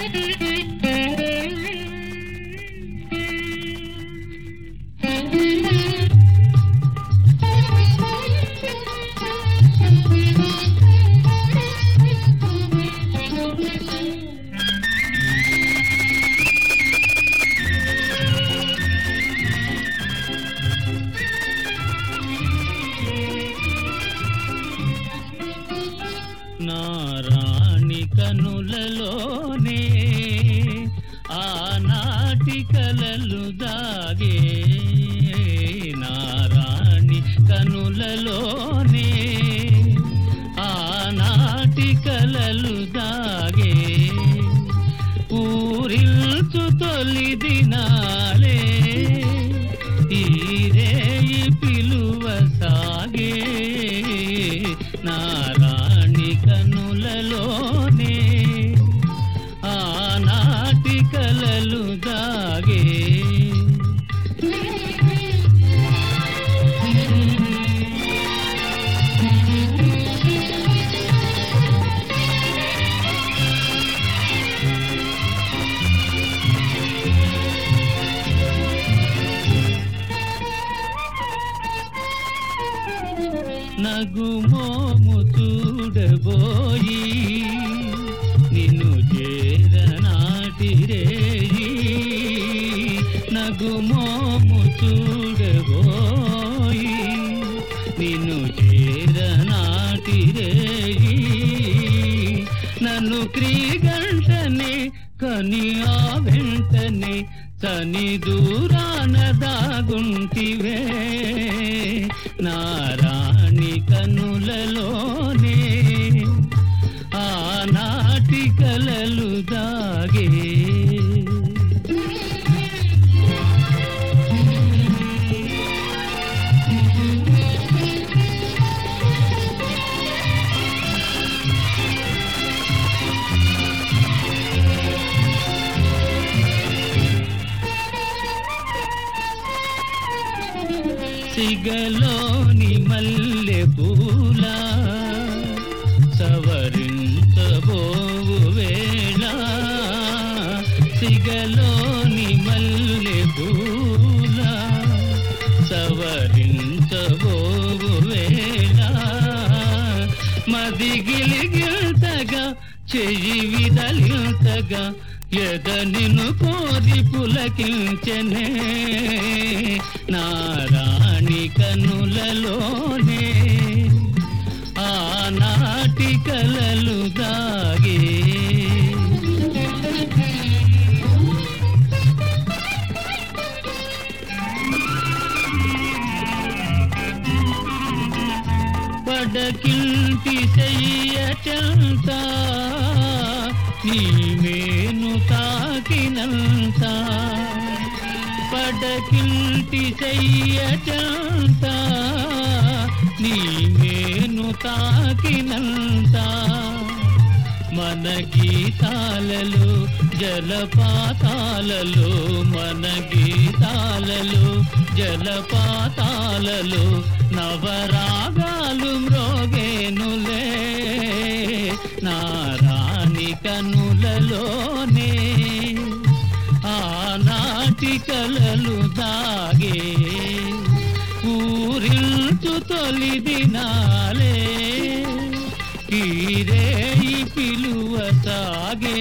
Mm-hmm. కనులలోనే ఆనాటి కలలు దాగే నారాణి కనులలోనే ఆనాటి కలలు దాగే ఊరిల్చు తొలి దినాలే ఈరే పిలువ సాగే నారాణి కనులలో నగుమోము చూడబోయి నిన్ను చేరనాటి రేయి. నగుమోము చూడబోయి నిన్ను చేరనాటి రేయి. నన్ను క్రీగ కని ఆ వెంటనే తని దూరాన దాగుంటివే. నారాణి కనులలోనే సిగలోని మల్లె పూల సవరించబోవు వేళ. సిగలోని మల్లె పూల సవరించబోవు వేళ. మదిగిలిగిల్తగా చెయ్యి విదలింతగా ఎదనిను కోరి పులకించనే నారాణి కనులలోనే ఆనాటి కలలు దాగే. పడకింటి చెయ్యచంత నీ మేను తాకినంత పడకిల్టి చెయ్యచంత నీ తాకినంత. మన గీతాలలో జలపాతాలలో మన గీతాలలో జలపాతాలలో నవరాగాలు మ్రోగేనులే. కనులలోనే ఆనాటి కలలు దాగే ఊరిల్చు తొలి దినాలే తీరే పిలువ సాగే